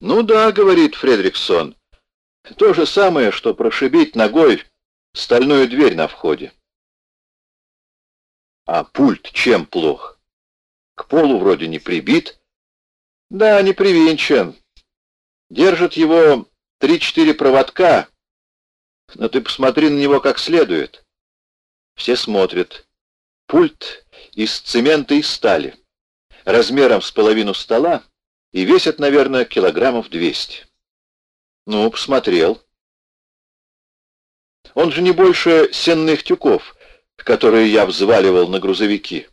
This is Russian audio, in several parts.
Ну да, говорит Фредриксон, то же самое, что прошибить ногой стальную дверь на входе. А пульт чем плох? К полу вроде не прибит. Да, не привинчен. Держит его три-четыре проводка, но ты посмотри на него как следует. Все смотрят. Пульт из цемента и стали, размером с половину стола, и весят, наверное, килограммов двести. Ну, посмотрел. Он же не больше сенных тюков, которые я взваливал на грузовики.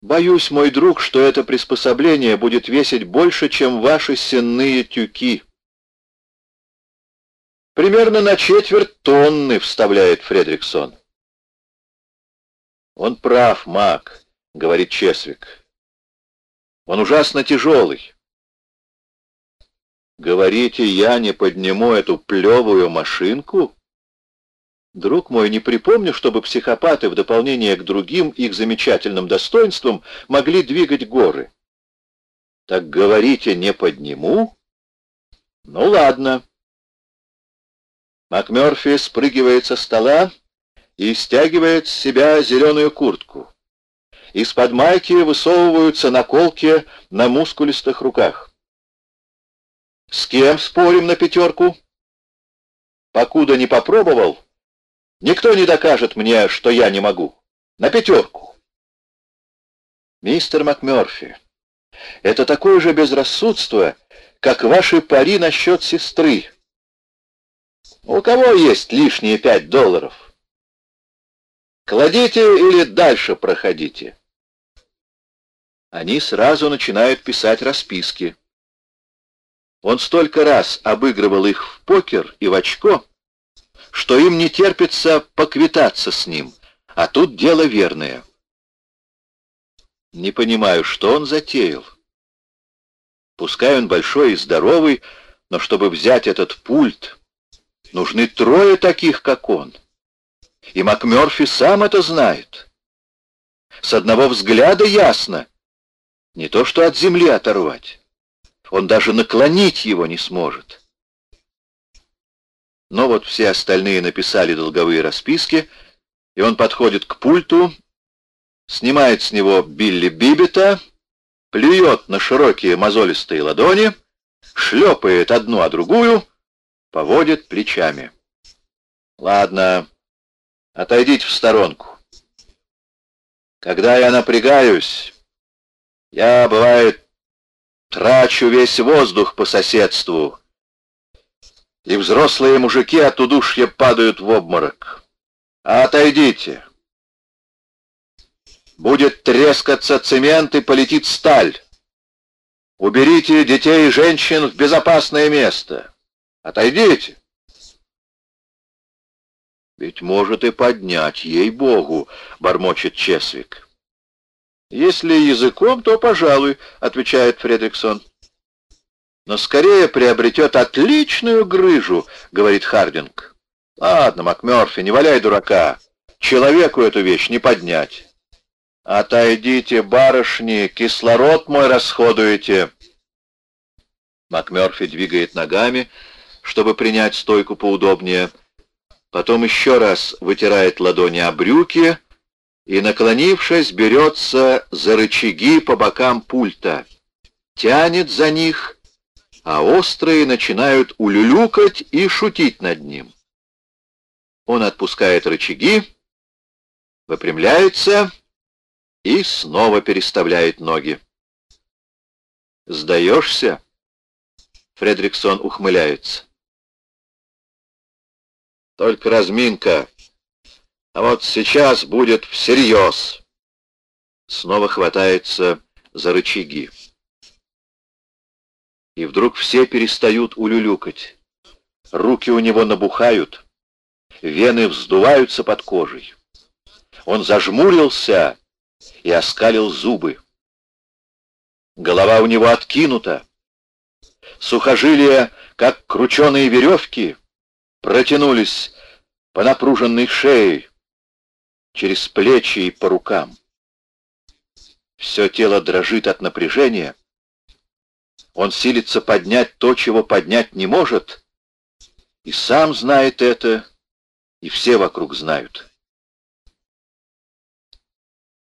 Боюсь, мой друг, что это приспособление будет весить больше, чем ваши сенные тюки. Примерно на четверть тонны, вставляет Фредриксон. Он прав, Мак, говорит Чесвик. Он ужасно тяжелый. Говорите, я не подниму эту плевую машинку? Друг мой, не припомню, чтобы психопаты в дополнение к другим их замечательным достоинствам могли двигать горы. Так говорите, не подниму? Ну ладно. МакМёрфи спрыгивает со стола и стягивает с себя зеленую куртку. Из-под майки высовываются наколки на мускулистых руках. С кем спорим на пятерку? Покуда не попробовал, никто не докажет мне, что я не могу. На пятерку. Мистер МакМёрфи, это такое же безрассудство, как ваши пари насчет сестры. У кого есть лишние пять долларов? Кладите или дальше проходите. Они сразу начинают писать расписки. Он столько раз обыгрывал их в покер и в очко, что им не терпится поквитаться с ним, а тут дело верное. Не понимаю, что он затеял. Пускай он большой и здоровый, но чтобы взять этот пульт, нужны трое таких, как он. И МакМёрфи сам это знает. С одного взгляда ясно. Не то, что от земли оторвать. Он даже наклонить его не сможет. Но вот все остальные написали долговые расписки, и он подходит к пульту, снимает с него Билли Бибета, плюет на широкие мозолистые ладони, шлепает одну о другую, поводит плечами. Ладно, отойдите в сторонку. Когда я напрягаюсь, я, бывает, Трачу весь воздух по соседству, и взрослые мужики от удушья падают в обморок. А отойдите. Будет трескаться цемент и полетит сталь. Уберите детей и женщин в безопасное место. Отойдите. Ведь может и поднять, ей-богу, бормочет Чесвик. «Если языком, то, пожалуй», — отвечает Фредриксон. «Но скорее приобретет отличную грыжу», — говорит Хардинг. «Ладно, МакМёрфи, не валяй дурака. Человеку эту вещь не поднять». «Отойдите, барышни, кислород мой расходуете». МакМёрфи двигает ногами, чтобы принять стойку поудобнее. Потом еще раз вытирает ладони о брюки и, наклонившись, берется за рычаги по бокам пульта, тянет за них, а острые начинают улюлюкать и шутить над ним. Он отпускает рычаги, выпрямляется и снова переставляет ноги. «Сдаешься?» Фредриксон ухмыляется. «Только разминка», а вот сейчас будет всерьез. Снова хватается за рычаги. И вдруг все перестают улюлюкать. Руки у него набухают, вены вздуваются под кожей. Он зажмурился и оскалил зубы. Голова у него откинута. Сухожилия, как крученые веревки, протянулись по напруженной шее через плечи и по рукам. Все тело дрожит от напряжения. Он силится поднять то, чего поднять не может, и сам знает это, и все вокруг знают.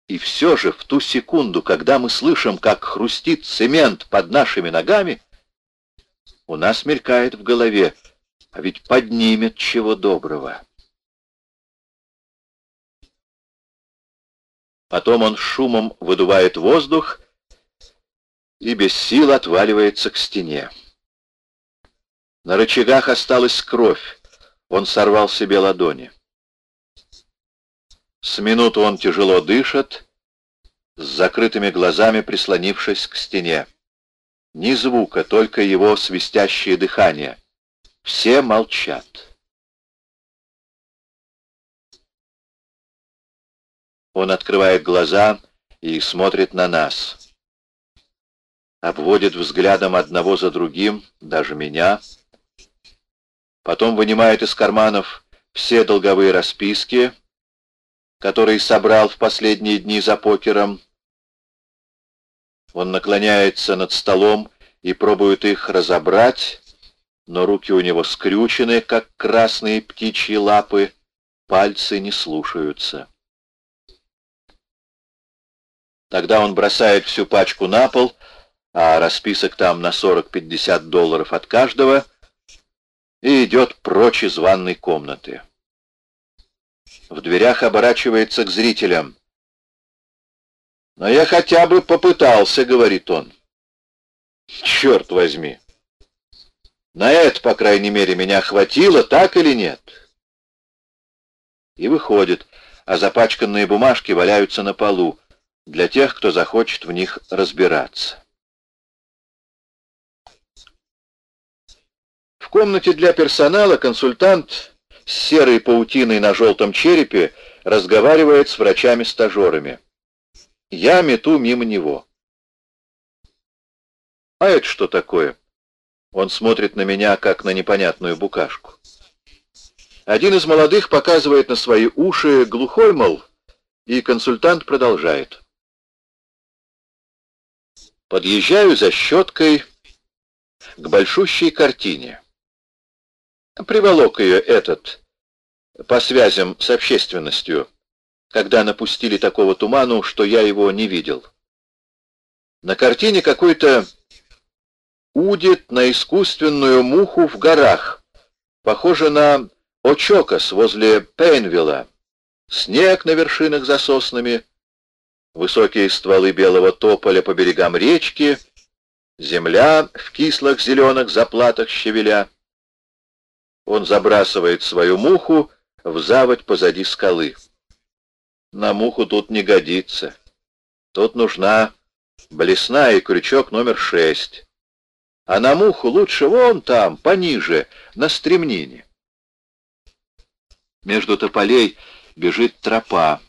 И все же в ту секунду, когда мы слышим, как хрустит цемент под нашими ногами, у нас мелькает в голове, а ведь поднимет чего доброго. Потом он шумом выдувает воздух и без сил отваливается к стене. На рычагах осталась кровь, он сорвал себе ладони. С минуту он тяжело дышит, с закрытыми глазами прислонившись к стене. Ни звука, только его свистящее дыхание. Все молчат. Он открывает глаза и смотрит на нас. Обводит взглядом одного за другим, даже меня. Потом вынимает из карманов все долговые расписки, который собрал в последние дни за покером. Он наклоняется над столом и пробует их разобрать, но руки у него скрючены, как красные птичьи лапы, пальцы не слушаются. Тогда он бросает всю пачку на пол, а расписок там на 40-50 долларов от каждого, и идет прочь из ванной комнаты. В дверях оборачивается к зрителям. «Но я хотя бы попытался», — говорит он. «Черт возьми! На это, по крайней мере, меня хватило, так или нет?» И выходит, а запачканные бумажки валяются на полу для тех, кто захочет в них разбираться. В комнате для персонала консультант с серой паутиной на желтом черепе разговаривает с врачами-стажерами. Я мету мимо него. А это что такое? Он смотрит на меня, как на непонятную букашку. Один из молодых показывает на свои уши глухой, мол, и консультант продолжает. Подъезжаю за щеткой к большущей картине. Приволок ее этот по связям с общественностью, когда напустили такого туману, что я его не видел. На картине какой-то удит на искусственную муху в горах, похоже на Очокас возле Пейнвилла, снег на вершинах за соснами, высокие стволы белого тополя по берегам речки, земля в кислых зеленых заплатах щавеля. Он забрасывает свою муху в заводь позади скалы. На муху тут не годится. Тут нужна блесна и крючок номер шесть. А на муху лучше вон там, пониже, на стремнине. Между тополей бежит тропа.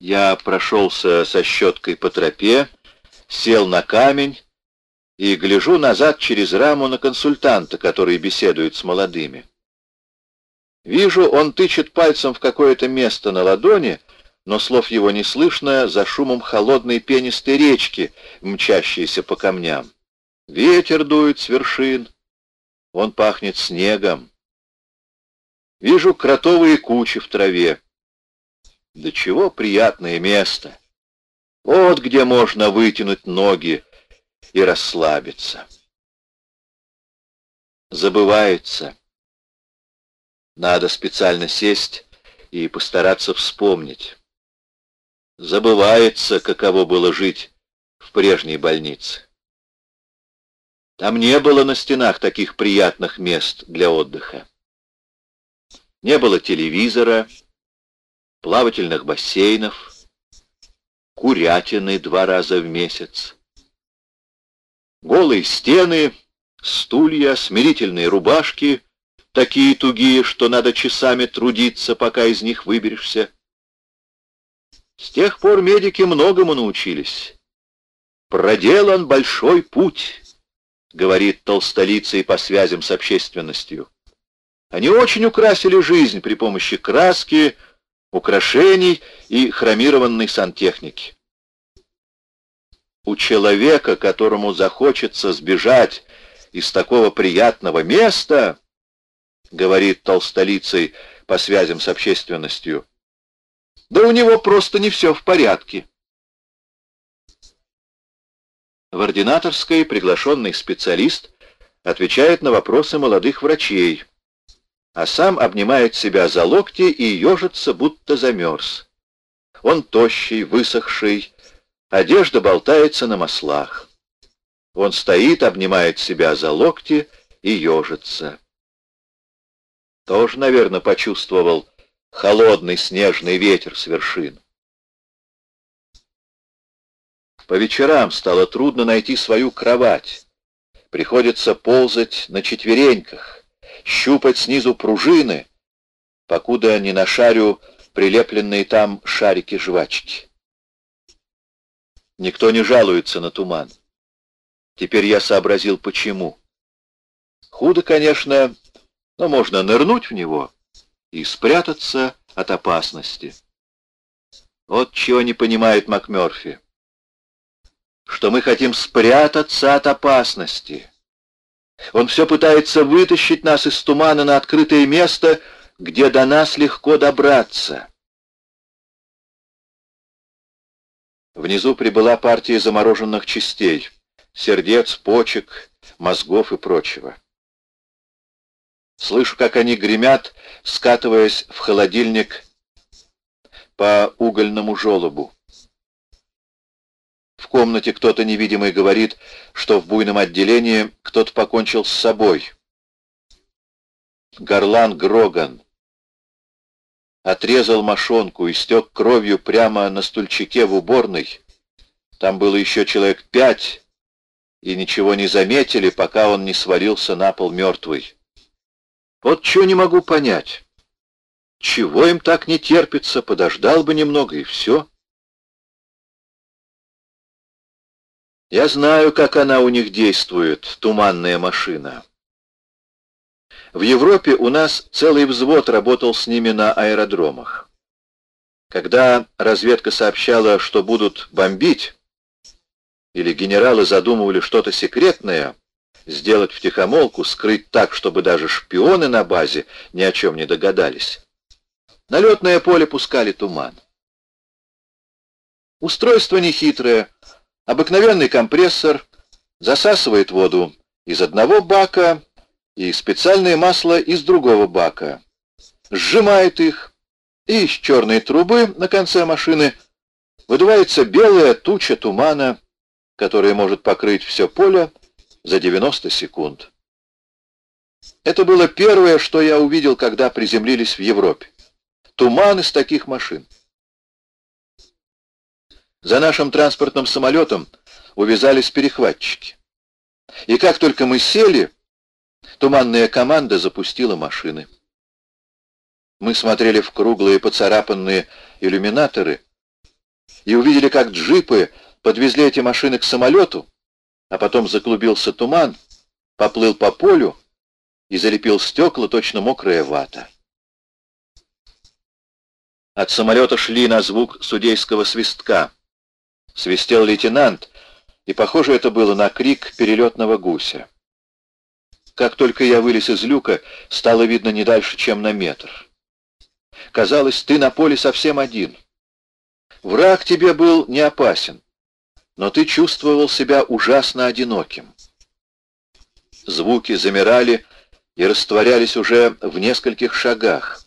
Я прошелся со щеткой по тропе, сел на камень и гляжу назад через раму на консультанта, который беседует с молодыми. Вижу, он тычет пальцем в какое-то место на ладони, но слов его не слышно за шумом холодной пенистой речки, мчащейся по камням. Ветер дует с вершин, он пахнет снегом. Вижу кротовые кучи в траве. Да чего приятное место! Вот где можно вытянуть ноги, и расслабиться. Забывается. Надо специально сесть и постараться вспомнить. Забывается, каково было жить в прежней больнице. Там не было на стенах таких приятных мест для отдыха. Не было телевизора, плавательных бассейнов, курятины два раза в месяц. Голые стены, стулья, смирительные рубашки, такие тугие, что надо часами трудиться, пока из них выберешься. С тех пор медики многому научились. «Проделан большой путь», — говорит толстолицей по связям с общественностью. Они очень украсили жизнь при помощи краски, украшений и хромированной сантехники. у человека, которому захочется сбежать из такого приятного места, говорит толстолицей по связям с общественностью, да у него просто не все в порядке. В ординаторской приглашенный специалист отвечает на вопросы молодых врачей, а сам обнимает себя за локти и ежится, будто замерз. Он тощий, высохший, одежда болтается на маслах. Он стоит, обнимает себя за локти и ежится. Тоже, наверное, почувствовал холодный снежный ветер с вершин. По вечерам стало трудно найти свою кровать. Приходится ползать на четвереньках, щупать снизу пружины, покуда не нашарю прилепленные там шарики-жвачки. Никто не жалуется на туман. Теперь я сообразил, почему. Худо, конечно, но можно нырнуть в него и спрятаться от опасности. Вот чего не понимает МакМёрфи. Что мы хотим спрятаться от опасности. Он все пытается вытащить нас из тумана на открытое место, где до нас легко добраться. Внизу прибыла партия замороженных частей, сердец, почек, мозгов и прочего. Слышу, как они гремят, скатываясь в холодильник по угольному желобу. Комнате кто-то невидимый говорит, что в буйном отделении кто-то покончил с собой. Горлан Гроган отрезал мошонку и стек кровью прямо на стульчике в уборной. Там было еще человек пять, и ничего не заметили, пока он не свалился на пол мертвый. Вот чего не могу понять. Чего им так не терпится, подождал бы немного и все. Я знаю, как она у них действует, туманная машина. В Европе у нас целый взвод работал с ними на аэродромах. Когда разведка сообщала, что будут бомбить, или генералы задумывали что-то секретное, сделать втихомолку, скрыть так, чтобы даже шпионы на базе ни о чем не догадались. На летное поле пускали туман. Устройство нехитрое, обыкновенный компрессор, засасывает воду из одного бака и специальное масло из другого бака, сжимает их, и из черной трубы на конце машины выдувается белая туча тумана, которая может покрыть все поле за 90 секунд. Это было первое, что я увидел, когда приземлились в Европе. Туман из таких машин. За нашим транспортным самолетом увязались перехватчики. И как только мы сели, туманная команда запустила машины. Мы смотрели в круглые поцарапанные иллюминаторы и увидели, как джипы подвезли эти машины к самолету, а потом заклубился туман, поплыл по полю и залепил стекла точно мокрая вата. От самолета шли на звук судейского свистка. Свистел лейтенант, и похоже это было на крик перелетного гуся. Как только я вылез из люка, стало видно не дальше, чем на метр. Казалось, ты на поле совсем один. Враг тебе был не опасен но ты чувствовал себя ужасно одиноким. Звуки замирали и растворялись уже в нескольких шагах,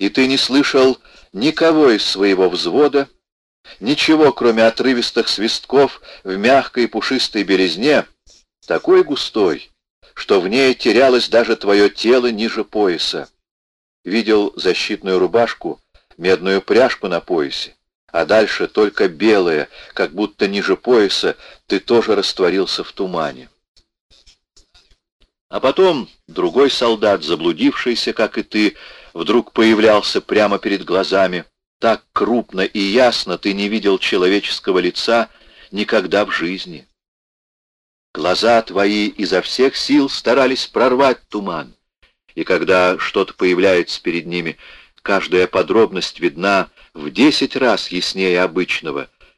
и ты не слышал никого из своего взвода, ничего, кроме отрывистых свистков в мягкой пушистой березне, такой густой, что в ней терялось даже твое тело ниже пояса. Видел защитную рубашку, медную пряжку на поясе, а дальше только белое, как будто ниже пояса, ты тоже растворился в тумане. А потом другой солдат, заблудившийся, как и ты, вдруг появлялся прямо перед глазами. Так крупно и ясно ты не видел человеческого лица никогда в жизни. Глаза твои изо всех сил старались прорвать туман, и когда что-то появляется перед ними, каждая подробность видна в десять раз яснее обычного —